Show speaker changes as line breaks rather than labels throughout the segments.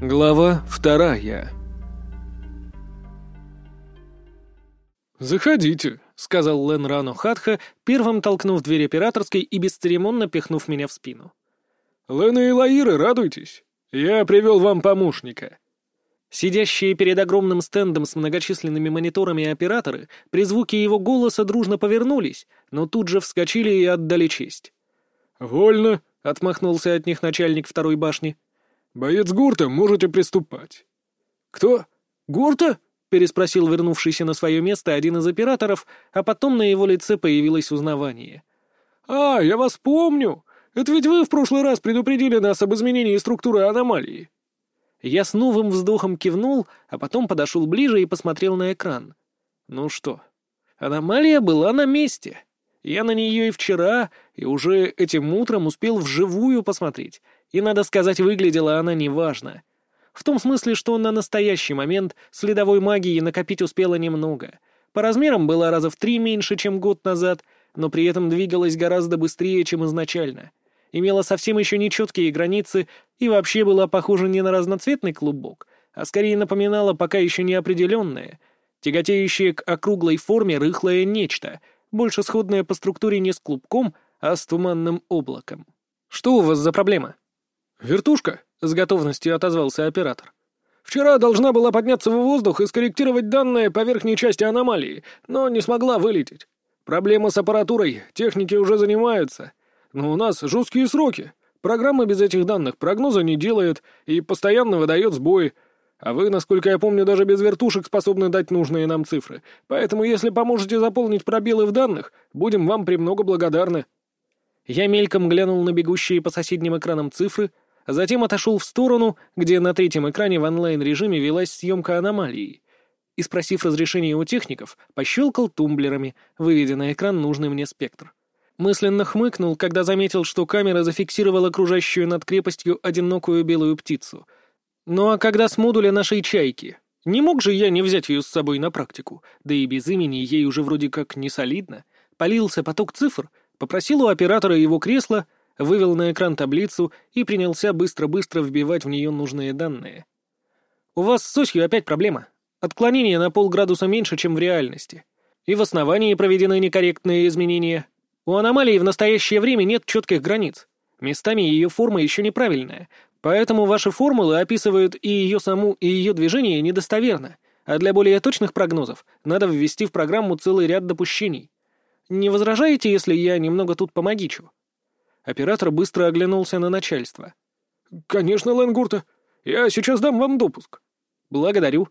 Глава вторая «Заходите», — сказал Лен Рано Хатха, первым толкнув дверь операторской и бесцеремонно пихнув меня в спину. «Лена и Лаиры, радуйтесь. Я привел вам помощника». Сидящие перед огромным стендом с многочисленными мониторами операторы при звуке его голоса дружно повернулись, но тут же вскочили и отдали честь. «Вольно», — отмахнулся от них начальник второй башни. «Боец Гурта, можете приступать». «Кто? Гурта?» — переспросил вернувшийся на свое место один из операторов, а потом на его лице появилось узнавание. «А, я вас помню! Это ведь вы в прошлый раз предупредили нас об изменении структуры аномалии». Я с новым вздохом кивнул, а потом подошел ближе и посмотрел на экран. Ну что, аномалия была на месте. Я на нее и вчера, и уже этим утром успел вживую посмотреть. И, надо сказать, выглядела она неважно. В том смысле, что на настоящий момент следовой магии накопить успела немного. По размерам была раза в три меньше, чем год назад, но при этом двигалась гораздо быстрее, чем изначально — имела совсем еще нечеткие границы и вообще была похожа не на разноцветный клубок, а скорее напоминала пока еще неопределенное, тяготеющее к округлой форме рыхлое нечто, больше сходное по структуре не с клубком, а с туманным облаком. «Что у вас за проблема?» «Вертушка», — с готовностью отозвался оператор. «Вчера должна была подняться в воздух и скорректировать данные по верхней части аномалии, но не смогла вылететь. Проблема с аппаратурой, техники уже занимаются. Но у нас жесткие сроки. Программа без этих данных прогноза не делает и постоянно выдает сбои. А вы, насколько я помню, даже без вертушек способны дать нужные нам цифры. Поэтому, если поможете заполнить пробелы в данных, будем вам премного благодарны». Я мельком глянул на бегущие по соседним экранам цифры, затем отошел в сторону, где на третьем экране в онлайн-режиме велась съемка аномалии. И, спросив разрешения у техников, пощелкал тумблерами, выведя на экран нужный мне спектр. Мысленно хмыкнул, когда заметил, что камера зафиксировала окружающую над крепостью одинокую белую птицу. Ну а когда с модуля нашей чайки? Не мог же я не взять ее с собой на практику, да и без имени ей уже вроде как не солидно. Полился поток цифр, попросил у оператора его кресла, вывел на экран таблицу и принялся быстро-быстро вбивать в нее нужные данные. «У вас с осью опять проблема. Отклонение на полградуса меньше, чем в реальности. И в основании проведены некорректные изменения. У аномалии в настоящее время нет четких границ. Местами ее форма еще неправильная, поэтому ваши формулы описывают и ее саму, и ее движение недостоверно, а для более точных прогнозов надо ввести в программу целый ряд допущений. Не возражаете, если я немного тут помогичу?» Оператор быстро оглянулся на начальство. «Конечно, Ленгурта. Я сейчас дам вам допуск». «Благодарю»,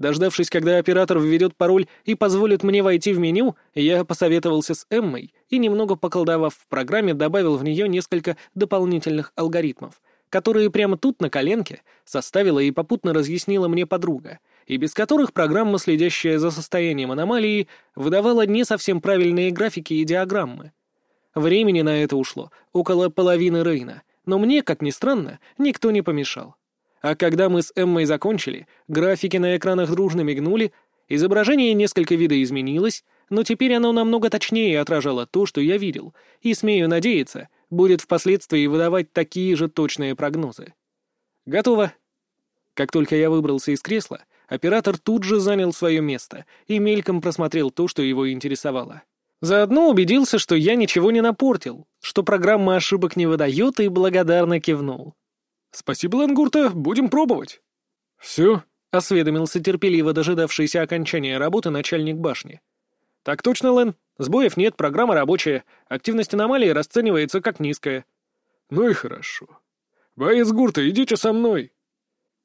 Дождавшись, когда оператор введет пароль и позволит мне войти в меню, я посоветовался с Эммой и, немного поколдовав в программе, добавил в нее несколько дополнительных алгоритмов, которые прямо тут, на коленке, составила и попутно разъяснила мне подруга, и без которых программа, следящая за состоянием аномалии, выдавала не совсем правильные графики и диаграммы. Времени на это ушло около половины Рейна, но мне, как ни странно, никто не помешал. А когда мы с Эммой закончили, графики на экранах дружно мигнули, изображение несколько видоизменилось, но теперь оно намного точнее отражало то, что я видел, и, смею надеяться, будет впоследствии выдавать такие же точные прогнозы. Готово. Как только я выбрался из кресла, оператор тут же занял свое место и мельком просмотрел то, что его интересовало. Заодно убедился, что я ничего не напортил, что программа ошибок не выдает, и благодарно кивнул. «Спасибо, Лангурта, будем пробовать». «Все?» — осведомился терпеливо дожидавшийся окончания работы начальник башни. «Так точно, Лэн. Сбоев нет, программа рабочая. Активность аномалии расценивается как низкая». «Ну и хорошо. Боец Гурта, идите со мной».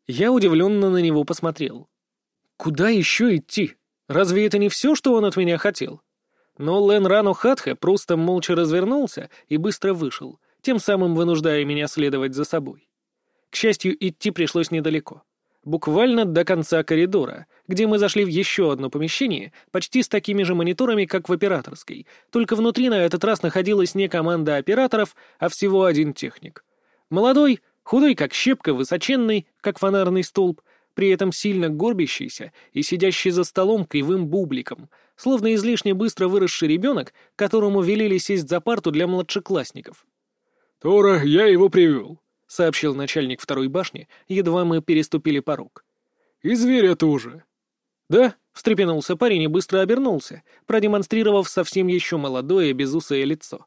Я удивленно на него посмотрел. «Куда еще идти? Разве это не все, что он от меня хотел?» Но Лэн Рану Хатха просто молча развернулся и быстро вышел, тем самым вынуждая меня следовать за собой. К счастью, идти пришлось недалеко. Буквально до конца коридора, где мы зашли в еще одно помещение, почти с такими же мониторами, как в операторской, только внутри на этот раз находилась не команда операторов, а всего один техник. Молодой, худой как щепка, высоченный, как фонарный столб, при этом сильно горбящийся и сидящий за столом кривым бубликом, словно излишне быстро выросший ребенок, которому велели сесть за парту для младшеклассников. «Тора, я его привел. — сообщил начальник второй башни, едва мы переступили порог.
«И зверя тоже».
«Да», — встрепенулся парень и быстро обернулся, продемонстрировав совсем еще молодое безусое лицо.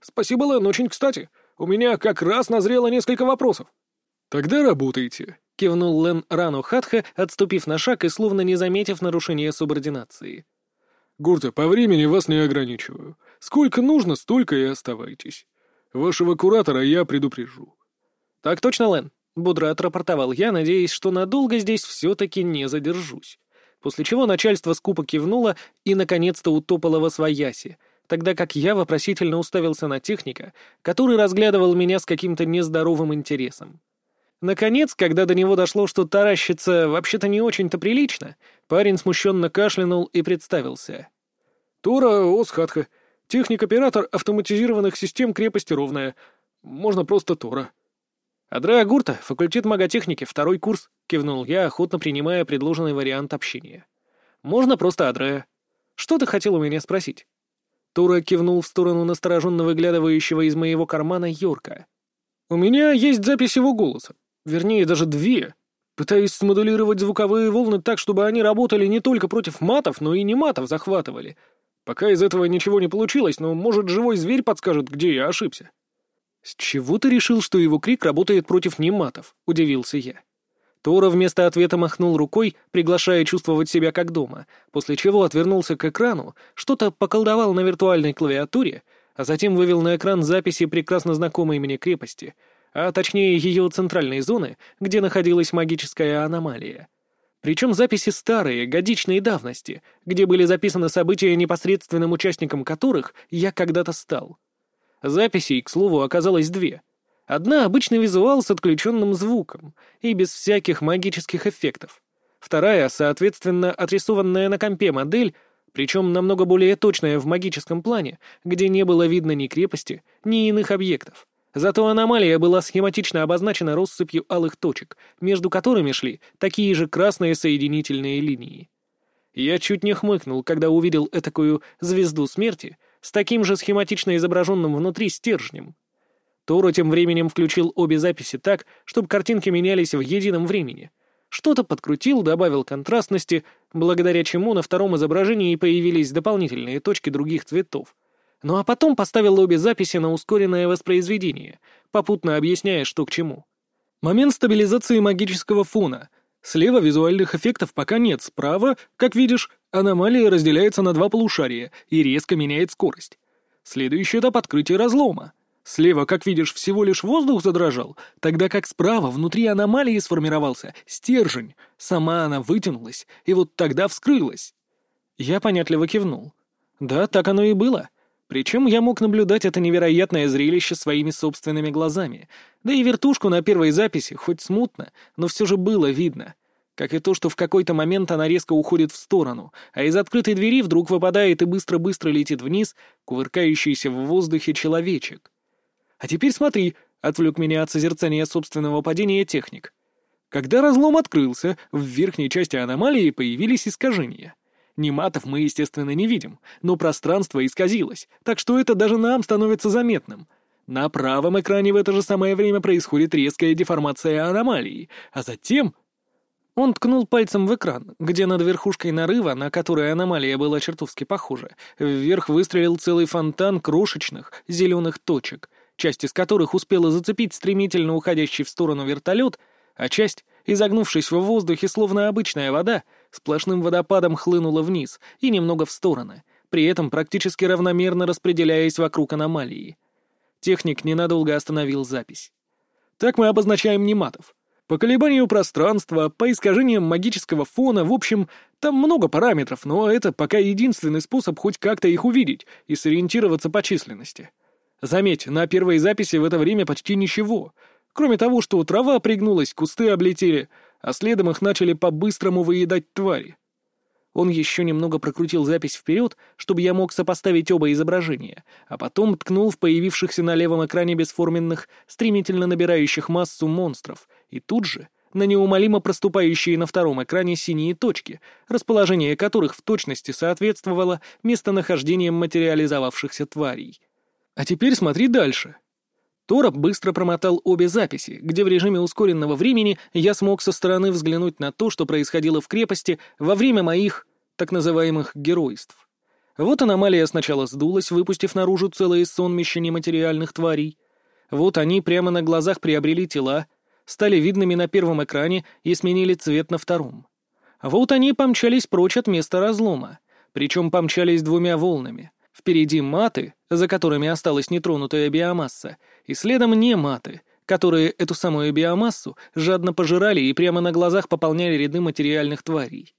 «Спасибо, Лэн, очень кстати. У меня как раз назрело несколько вопросов». «Тогда работайте», —
кивнул Лэн Рану Хатха, отступив на шаг и словно не заметив нарушения субординации.
«Гурта, по времени вас не ограничиваю. Сколько нужно, столько и оставайтесь. Вашего куратора я предупрежу».
«Так точно, Лэн», — бодро отрапортовал я, надеясь, что надолго здесь все-таки не задержусь. После чего начальство скупо кивнуло и, наконец-то, утопало во свояси, тогда как я вопросительно уставился на техника, который разглядывал меня с каким-то нездоровым интересом. Наконец, когда до него дошло, что таращиться вообще-то не очень-то прилично, парень смущенно кашлянул и представился.
«Тора Осхатха, техник-оператор автоматизированных систем крепости Ровная. Можно просто Тора».
«Адреа Гурта, факультет маготехники, второй курс», — кивнул я, охотно принимая предложенный вариант общения. «Можно просто Адреа. Что ты хотел у меня спросить?» Тура кивнул в сторону настороженно выглядывающего из моего кармана Йорка.
«У меня есть запись его голоса. Вернее, даже две. Пытаюсь смодулировать звуковые волны так, чтобы они работали не только против матов, но и не матов захватывали. Пока из этого ничего не получилось, но, может, живой зверь подскажет, где я ошибся.
«С чего ты решил, что его крик работает против нематов?» — удивился я. Тора вместо ответа махнул рукой, приглашая чувствовать себя как дома, после чего отвернулся к экрану, что-то поколдовал на виртуальной клавиатуре, а затем вывел на экран записи прекрасно знакомой мне крепости — а точнее ее центральной зоны, где находилась магическая аномалия. Причем записи старые, годичной давности, где были записаны события, непосредственным участником которых я когда-то стал. Записей, к слову, оказалось две. Одна — обычный визуал с отключенным звуком и без всяких магических эффектов. Вторая, соответственно, отрисованная на компе модель, причем намного более точная в магическом плане, где не было видно ни крепости, ни иных объектов. Зато аномалия была схематично обозначена россыпью алых точек, между которыми шли такие же красные соединительные линии. Я чуть не хмыкнул, когда увидел этакую звезду смерти с таким же схематично изображенным внутри стержнем. Торо тем временем включил обе записи так, чтобы картинки менялись в едином времени. Что-то подкрутил, добавил контрастности, благодаря чему на втором изображении появились дополнительные точки других цветов — ну а потом поставил обе записи на ускоренное воспроизведение, попутно объясняя, что к чему. Момент стабилизации магического фона. Слева визуальных эффектов пока нет, справа, как видишь, аномалия разделяется на два полушария и резко меняет скорость. Следующий этап открытия разлома. Слева, как видишь, всего лишь воздух задрожал, тогда как справа внутри аномалии сформировался стержень. Сама она вытянулась, и вот тогда вскрылась. Я понятливо кивнул. Да, так оно и было. Причем я мог наблюдать это невероятное зрелище своими собственными глазами. Да и вертушку на первой записи, хоть смутно, но все же было видно. Как и то, что в какой-то момент она резко уходит в сторону, а из открытой двери вдруг выпадает и быстро-быстро летит вниз кувыркающийся в воздухе человечек. «А теперь смотри», — отвлек меня от созерцания собственного падения техник. Когда разлом открылся, в верхней части аномалии появились искажения — Нематов мы, естественно, не видим, но пространство исказилось, так что это даже нам становится заметным. На правом экране в это же самое время происходит резкая деформация аномалии, а затем... Он ткнул пальцем в экран, где над верхушкой нарыва, на которой аномалия была чертовски похожа, вверх выстрелил целый фонтан крошечных зеленых точек, часть из которых успела зацепить стремительно уходящий в сторону вертолет, а часть, изогнувшись в воздухе, словно обычная вода, сплошным водопадом хлынула вниз и немного в стороны, при этом практически равномерно распределяясь вокруг аномалии. Техник ненадолго остановил запись. Так мы обозначаем нематов. По колебанию пространства, по искажениям магического фона, в общем, там много параметров, но это пока единственный способ хоть как-то их увидеть и сориентироваться по численности. Заметь, на первой записи в это время почти ничего, кроме того, что трава пригнулась, кусты облетели — а следом их начали по-быстрому выедать твари. Он еще немного прокрутил запись вперед, чтобы я мог сопоставить оба изображения, а потом ткнул в появившихся на левом экране бесформенных, стремительно набирающих массу монстров, и тут же на неумолимо проступающие на втором экране синие точки, расположение которых в точности соответствовало местонахождением материализовавшихся тварей. А теперь смотри дальше. Тора быстро промотал обе записи, где в режиме ускоренного времени я смог со стороны взглянуть на то, что происходило в крепости во время моих так называемых геройств. Вот аномалия сначала сдулась, выпустив наружу целое сонмище нематериальных тварей. Вот они прямо на глазах приобрели тела, стали видными на первом экране и сменили цвет на втором. Вот они помчались прочь от места разлома, причем помчались двумя волнами. Впереди маты, за которыми осталась нетронутая биомасса, и следом не маты, которые эту самую биомассу жадно пожирали и прямо на глазах пополняли ряды материальных тварей.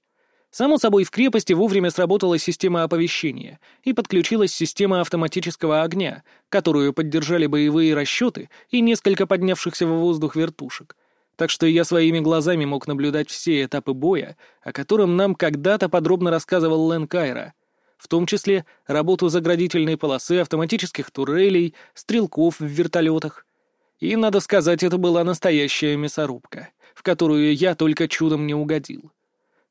Само собой, в крепости вовремя сработала система оповещения и подключилась система автоматического огня, которую поддержали боевые расчеты и несколько поднявшихся в воздух вертушек. Так что я своими глазами мог наблюдать все этапы боя, о котором нам когда-то подробно рассказывал Лен Кайра, в том числе работу заградительной полосы, автоматических турелей, стрелков в вертолетах. И, надо сказать, это была настоящая мясорубка, в которую я только чудом не угодил.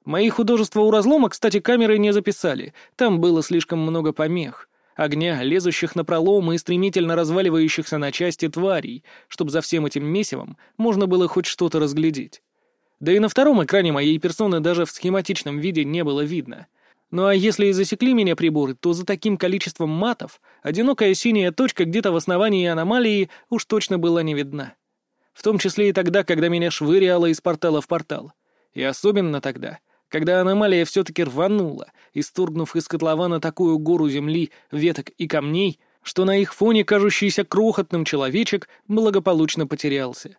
Мои художества у разлома, кстати, камеры не записали, там было слишком много помех, огня, лезущих на проломы и стремительно разваливающихся на части тварей, чтобы за всем этим месивом можно было хоть что-то разглядеть. Да и на втором экране моей персоны даже в схематичном виде не было видно. Ну а если и засекли меня приборы, то за таким количеством матов одинокая синяя точка где-то в основании аномалии уж точно была не видна. В том числе и тогда, когда меня швыряло из портала в портал. И особенно тогда, когда аномалия все-таки рванула, исторгнув из котлована такую гору земли, веток и камней, что на их фоне кажущийся крохотным человечек благополучно потерялся.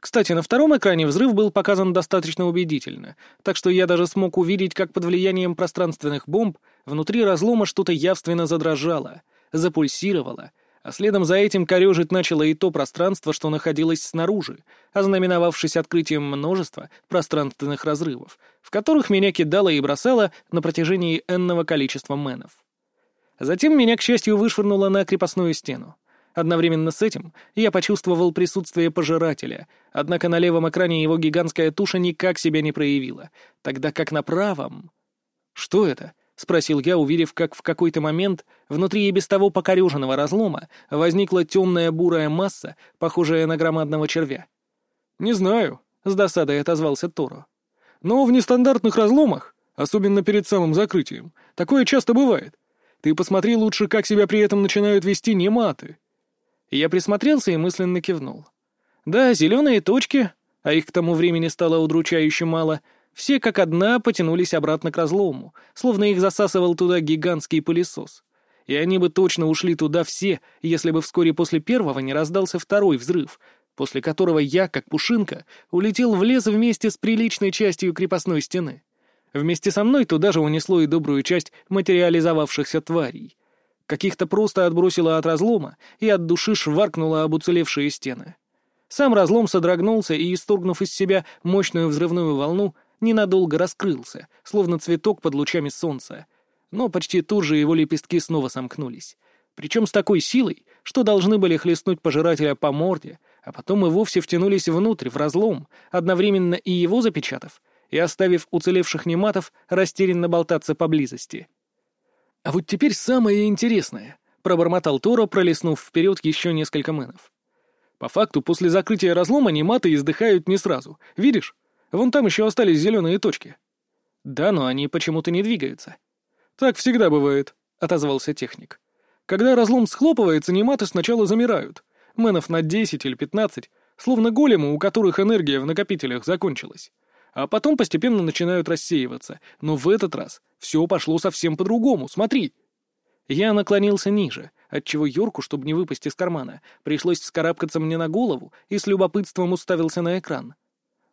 Кстати, на втором экране взрыв был показан достаточно убедительно, так что я даже смог увидеть, как под влиянием пространственных бомб внутри разлома что-то явственно задрожало, запульсировало — а следом за этим корежить начало и то пространство, что находилось снаружи, ознаменовавшись открытием множества пространственных разрывов, в которых меня кидало и бросало на протяжении энного количества мэнов. Затем меня, к счастью, вышвырнуло на крепостную стену. Одновременно с этим я почувствовал присутствие пожирателя, однако на левом экране его гигантская туша никак себя не проявила, тогда как на правом... Что это? — спросил я, увидев, как в какой-то момент внутри и без того покореженного разлома возникла темная бурая масса, похожая на громадного червя. «Не знаю», — с досадой отозвался Торо. «Но в нестандартных разломах, особенно перед самым закрытием, такое часто бывает. Ты посмотри лучше, как себя при этом начинают вести нематы». Я присмотрелся и мысленно кивнул. «Да, зеленые точки, а их к тому времени стало удручающе мало — все как одна потянулись обратно к разлому, словно их засасывал туда гигантский пылесос. И они бы точно ушли туда все, если бы вскоре после первого не раздался второй взрыв, после которого я, как пушинка, улетел в лес вместе с приличной частью крепостной стены. Вместе со мной туда же унесло и добрую часть материализовавшихся тварей. Каких-то просто отбросило от разлома и от души шваркнуло об уцелевшие стены. Сам разлом содрогнулся и, исторгнув из себя мощную взрывную волну, ненадолго раскрылся, словно цветок под лучами солнца, но почти тут же его лепестки снова сомкнулись. Причем с такой силой, что должны были хлестнуть пожирателя по морде, а потом и вовсе втянулись внутрь, в разлом, одновременно и его запечатав, и оставив уцелевших нематов растерянно болтаться поблизости. «А вот теперь самое интересное», — пробормотал Торо, пролеснув вперед еще несколько мэнов. «По факту, после закрытия разлома нематы издыхают не сразу. Видишь? Вон там еще остались зеленые точки. Да, но они почему-то не двигаются. Так всегда бывает, отозвался техник. Когда разлом схлопывается, нематы сначала замирают. Мэнов на 10 или 15, словно големы, у которых энергия в накопителях закончилась. А потом постепенно начинают рассеиваться. Но в этот раз все пошло совсем по-другому, смотри. Я наклонился ниже, отчего Йорку, чтобы не выпасть из кармана, пришлось вскарабкаться мне на голову и с любопытством уставился на экран.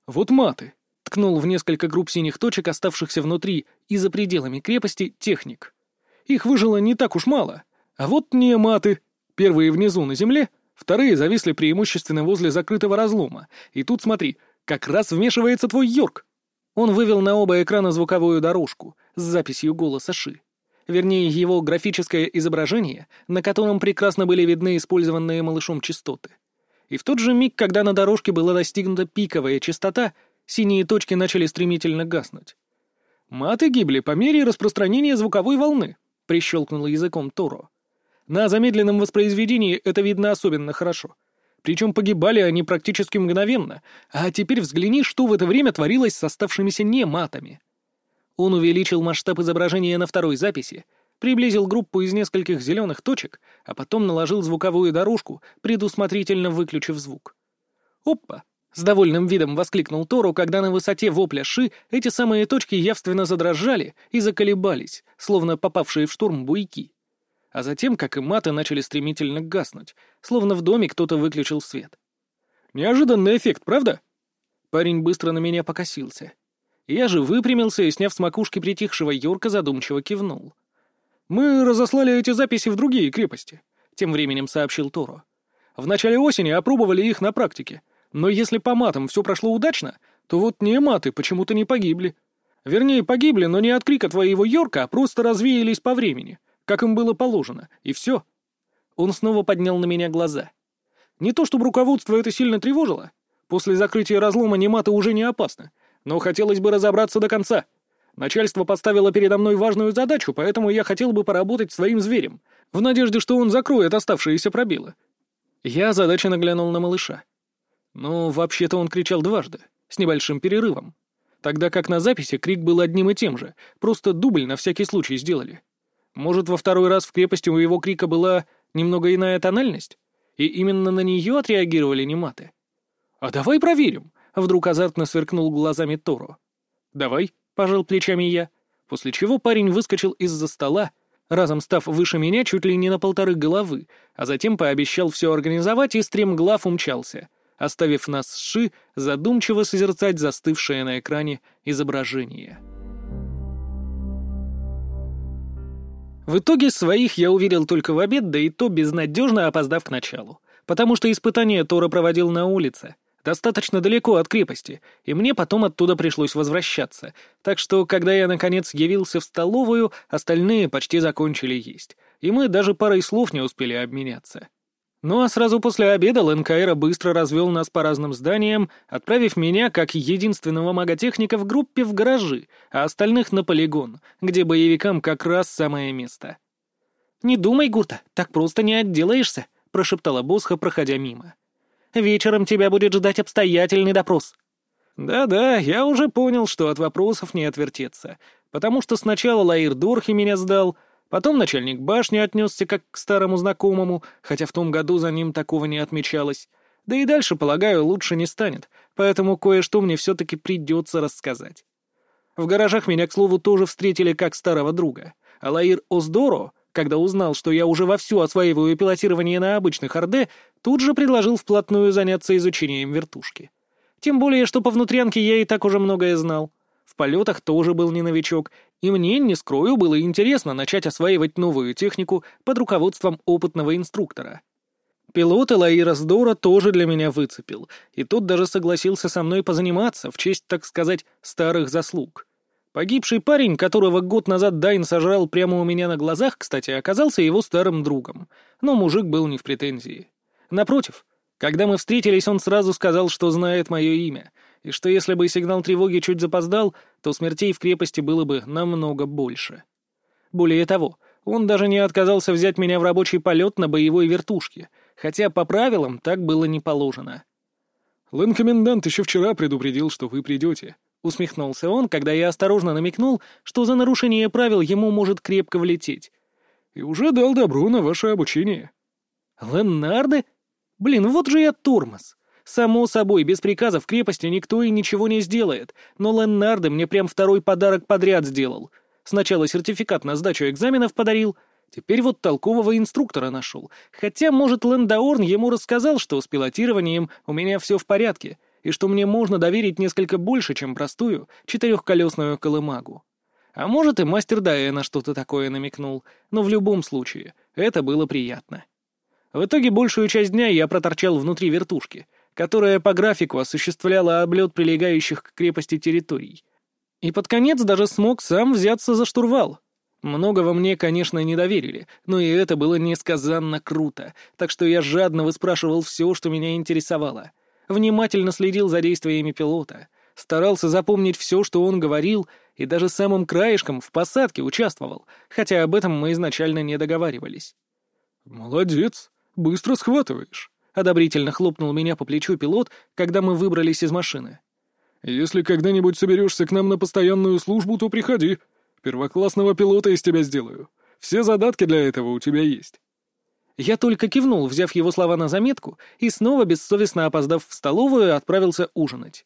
«Вот маты!» — ткнул в несколько групп синих точек, оставшихся внутри и за пределами крепости, техник. «Их выжило не так уж мало. А вот не маты. Первые внизу на земле, вторые зависли преимущественно возле закрытого разлома. И тут, смотри, как раз вмешивается твой Йорк!» Он вывел на оба экрана звуковую дорожку с записью голоса Ши. Вернее, его графическое изображение, на котором прекрасно были видны использованные малышом частоты. И в тот же миг, когда на дорожке была достигнута пиковая частота, синие точки начали стремительно гаснуть. «Маты гибли по мере распространения звуковой волны», — прищелкнул языком Торо. «На замедленном воспроизведении это видно особенно хорошо.
Причем погибали они практически мгновенно, а теперь взгляни, что в это время творилось с оставшимися нематами. Он увеличил масштаб изображения на второй записи, приблизил группу из нескольких зеленых точек, а потом наложил звуковую дорожку, предусмотрительно выключив звук. «Опа!» — с довольным видом воскликнул Тору, когда на высоте вопля Ши эти самые точки явственно задрожали и заколебались, словно попавшие в штурм буйки. А затем, как и маты, начали стремительно гаснуть, словно в доме кто-то выключил свет. «Неожиданный эффект, правда?» Парень быстро на меня покосился. Я же выпрямился и, сняв с макушки притихшего Йорка, задумчиво кивнул. «Мы разослали эти записи в другие крепости», — тем временем сообщил Торо. «В начале осени опробовали их на практике, но если по матам все прошло удачно, то вот не маты почему-то не погибли. Вернее, погибли, но не от крика твоего Йорка, а просто развеялись по времени, как им было положено, и все. Он снова поднял на меня глаза. Не то чтобы руководство это сильно тревожило. После закрытия разлома нематы уже не опасны, но хотелось бы разобраться до конца. Начальство поставило передо мной важную задачу, поэтому я хотел бы поработать своим зверем, в надежде, что он закроет оставшиеся пробелы. Я озадаченно глянул на малыша. Ну, вообще-то он кричал дважды, с небольшим перерывом. Тогда как на записи крик был одним и тем же, просто дубль на всякий случай сделали. Может, во второй раз в крепости у его крика была немного иная тональность? И именно на нее отреагировали нематы? «А давай проверим!» — вдруг азартно сверкнул глазами Торо. «Давай», — пожал плечами я, после чего парень выскочил из-за стола, разом став выше меня чуть ли не на полторы головы, а затем пообещал все организовать и стремглав умчался — оставив нас с Ши задумчиво созерцать застывшее на экране изображение. В итоге своих я уверил только в обед, да и то безнадежно опоздав к началу, потому что испытание Тора проводил на улице, достаточно далеко от крепости, и мне потом оттуда пришлось возвращаться, так что, когда я, наконец, явился в столовую, остальные почти закончили есть, и мы даже парой слов не успели обменяться. Ну а сразу после обеда Ленкайра быстро развел нас по разным зданиям, отправив меня, как единственного маготехника, в группе в гаражи, а остальных на полигон, где боевикам как раз самое место. «Не думай, Гурта, так просто не отделаешься», — прошептала Босха, проходя мимо. «Вечером тебя будет ждать обстоятельный допрос». «Да-да, я уже понял, что от вопросов не отвертеться, потому что сначала Лаир Дорхи меня сдал, — Потом начальник башни отнесся как к старому знакомому, хотя в том году за ним такого не отмечалось. Да и дальше, полагаю, лучше не станет, поэтому кое-что мне все-таки придется рассказать. В гаражах меня, к слову, тоже встретили как старого друга. А Лаир Оздоро, когда узнал, что я уже вовсю осваиваю пилотирование на обычных Орде, тут же предложил вплотную заняться изучением вертушки. Тем более, что по внутрянке я и так уже многое знал. В полетах тоже был не новичок, и мне, не скрою, было интересно начать осваивать новую технику под руководством опытного инструктора. Пилот Элаира Сдора тоже для меня выцепил, и тот даже согласился со мной позаниматься в честь, так сказать, старых заслуг. Погибший парень, которого год назад Дайн сожрал прямо у меня на глазах, кстати, оказался его старым другом, но мужик был не в претензии. Напротив, когда мы встретились, он сразу сказал, что знает мое имя, и что если бы сигнал тревоги чуть запоздал, то смертей в крепости было бы намного больше. Более того, он даже не отказался взять меня в рабочий полет на боевой вертушке, хотя по правилам так было не положено.
«Лэн-комендант еще вчера предупредил, что вы придете», — усмехнулся он, когда я осторожно намекнул, что за нарушение правил ему может крепко влететь. «И уже дал добро на ваше обучение».
«Леннарды? Блин, вот же я тормоз!» Само собой, без приказа в крепости никто и ничего не сделает, но Леннарды мне прям второй подарок подряд сделал. Сначала сертификат на сдачу экзаменов подарил, теперь вот толкового инструктора нашел. Хотя, может, Лендаорн ему рассказал, что с пилотированием у меня все в порядке, и что мне можно доверить несколько больше, чем простую четырехколесную колымагу. А может, и мастер Даэна что-то такое намекнул, но в любом случае, это было приятно. В итоге большую часть дня я проторчал внутри вертушки — которая по графику осуществляла облет прилегающих к крепости территорий. И под конец даже смог сам взяться за штурвал. Многого мне, конечно, не доверили, но и это было несказанно круто, так что я жадно выспрашивал все, что меня интересовало. Внимательно следил за действиями пилота, старался запомнить все, что он говорил, и даже самым краешком в посадке участвовал, хотя об этом мы изначально не договаривались.
«Молодец, быстро схватываешь», —
одобрительно хлопнул меня по плечу пилот, когда мы выбрались из машины.
«Если когда-нибудь соберешься к нам на постоянную службу, то приходи. Первоклассного пилота из тебя сделаю. Все задатки для этого у тебя есть».
Я только кивнул, взяв его слова на заметку, и снова, бессовестно опоздав в столовую, отправился ужинать.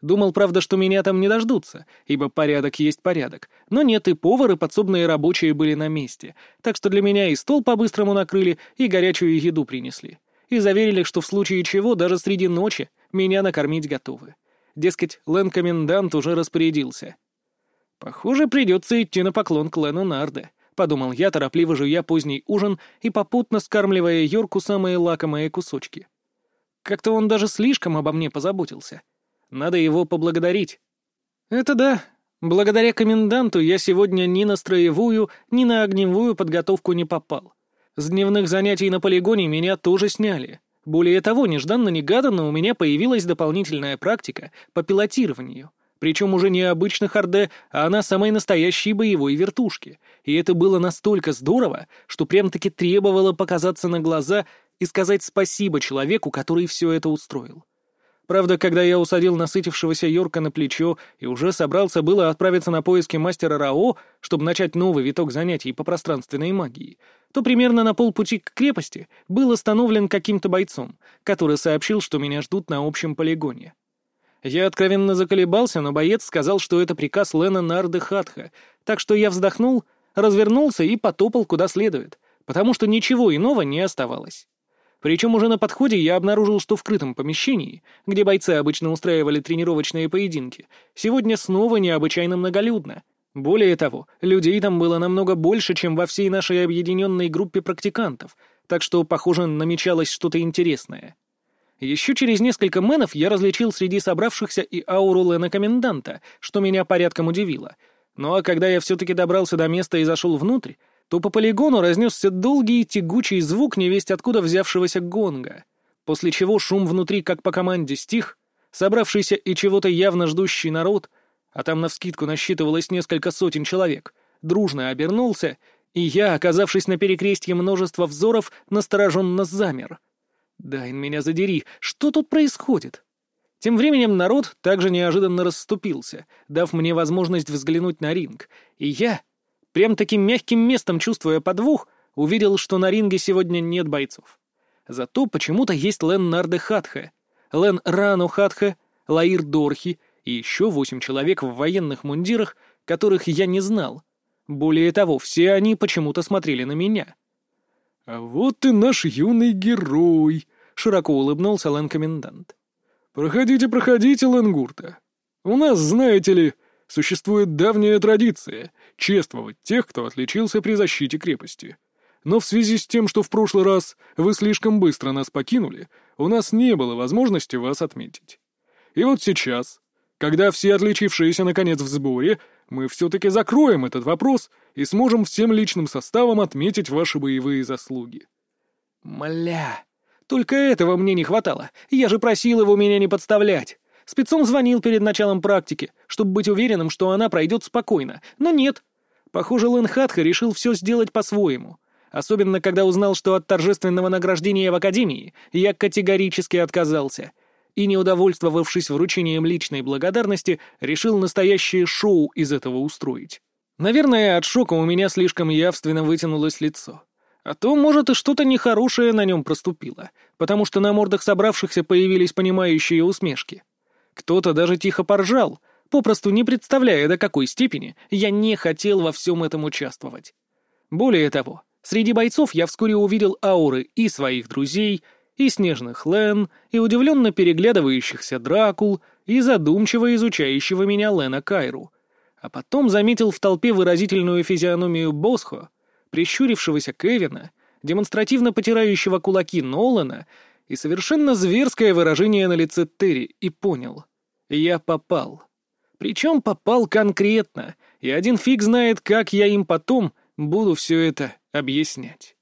Думал, правда, что меня там не дождутся, ибо порядок есть порядок. Но нет, и повар, и подсобные рабочие были на месте, так что для меня и стол по-быстрому накрыли, и горячую еду принесли. И заверили, что в случае чего даже среди ночи меня накормить готовы. Дескать, Лэн-комендант уже распорядился. Похоже, придется идти на поклон к Лену Нарде. — подумал я, торопливо жуя поздний ужин и попутно скармливая Йорку самые лакомые кусочки. Как-то он даже слишком обо мне позаботился. Надо его поблагодарить. Это да. Благодаря коменданту я сегодня ни на строевую, ни на огневую подготовку не попал. С дневных занятий на полигоне меня тоже сняли. Более того, нежданно-негаданно у меня появилась дополнительная практика по пилотированию. Причем уже не обычных Орде, а на самой настоящей боевой вертушке. И это было настолько здорово, что прям-таки требовало показаться на глаза и сказать спасибо человеку, который все это устроил. Правда, когда я усадил насытившегося Йорка на плечо и уже собрался было отправиться на поиски мастера Рао, чтобы начать новый виток занятий по пространственной магии, то примерно на полпути к крепости был остановлен каким-то бойцом, который сообщил, что меня ждут на общем полигоне. Я откровенно заколебался, но боец сказал, что это приказ Лена Нарды Хатха, так что я вздохнул, развернулся и потопал куда следует, потому что ничего иного не оставалось. Причем уже на подходе я обнаружил, что в крытом помещении, где бойцы обычно устраивали тренировочные поединки, сегодня снова необычайно многолюдно. Более того, людей там было намного больше, чем во всей нашей объединенной группе практикантов, так что, похоже, намечалось что-то интересное. Еще через несколько мэнов я различил среди собравшихся и ауру Лена-коменданта, что меня порядком удивило. Ну а когда я все-таки добрался до места и зашел внутрь, то по полигону разнесся долгий тягучий звук невесть откуда взявшегося гонга, после чего шум внутри как по команде стих, собравшийся и чего-то явно ждущий народ, а там навскидку насчитывалось несколько сотен человек, дружно обернулся, и я, оказавшись на перекрестье множества взоров, настороженно замер — Дайн, меня задери, что тут происходит? Тем временем народ также неожиданно расступился, дав мне возможность взглянуть на ринг, и я, прям таким мягким местом чувствуя подвох, увидел, что на ринге сегодня нет бойцов. Зато почему-то есть Лен Нарде Хатха, Лен Рану Хатха, Лаир Дорхи и еще восемь человек в военных мундирах, которых я не знал. Более того, все они почему-то смотрели на меня.
«А вот и наш юный герой!» — широко улыбнулся Лэн-комендант. «Проходите, проходите, Лэнгурта. У нас, знаете ли, существует давняя традиция чествовать тех, кто отличился при защите крепости. Но в связи с тем, что в прошлый раз вы слишком быстро нас покинули, у нас не было возможности вас отметить. И вот сейчас, когда все отличившиеся наконец в сборе, мы все-таки закроем этот вопрос и сможем всем личным составом отметить ваши боевые заслуги».
«Мля, только этого мне не хватало. Я же просил его меня не подставлять. Спецом звонил перед началом практики, чтобы быть уверенным, что она пройдет спокойно. Но нет. Похоже, Лэн решил все сделать по-своему. Особенно, когда узнал, что от торжественного награждения в Академии я категорически отказался — и, не удовольствовавшись вручением личной благодарности, решил настоящее шоу из этого устроить. Наверное, от шока у меня слишком явственно вытянулось лицо. А то, может, и что-то нехорошее на нем проступило, потому что на мордах собравшихся появились понимающие усмешки. Кто-то даже тихо поржал, попросту не представляя, до какой степени я не хотел во всем этом участвовать. Более того, среди бойцов я вскоре увидел ауры и своих друзей, и снежных Лен, и удивленно переглядывающихся Дракул, и задумчиво изучающего меня Лена Кайру. А потом заметил в толпе выразительную физиономию Босхо, прищурившегося Кевина, демонстративно потирающего кулаки Нолана и совершенно зверское выражение на лице Терри, и понял. Я попал. Причем попал конкретно, и один фиг знает, как я им потом буду все это объяснять.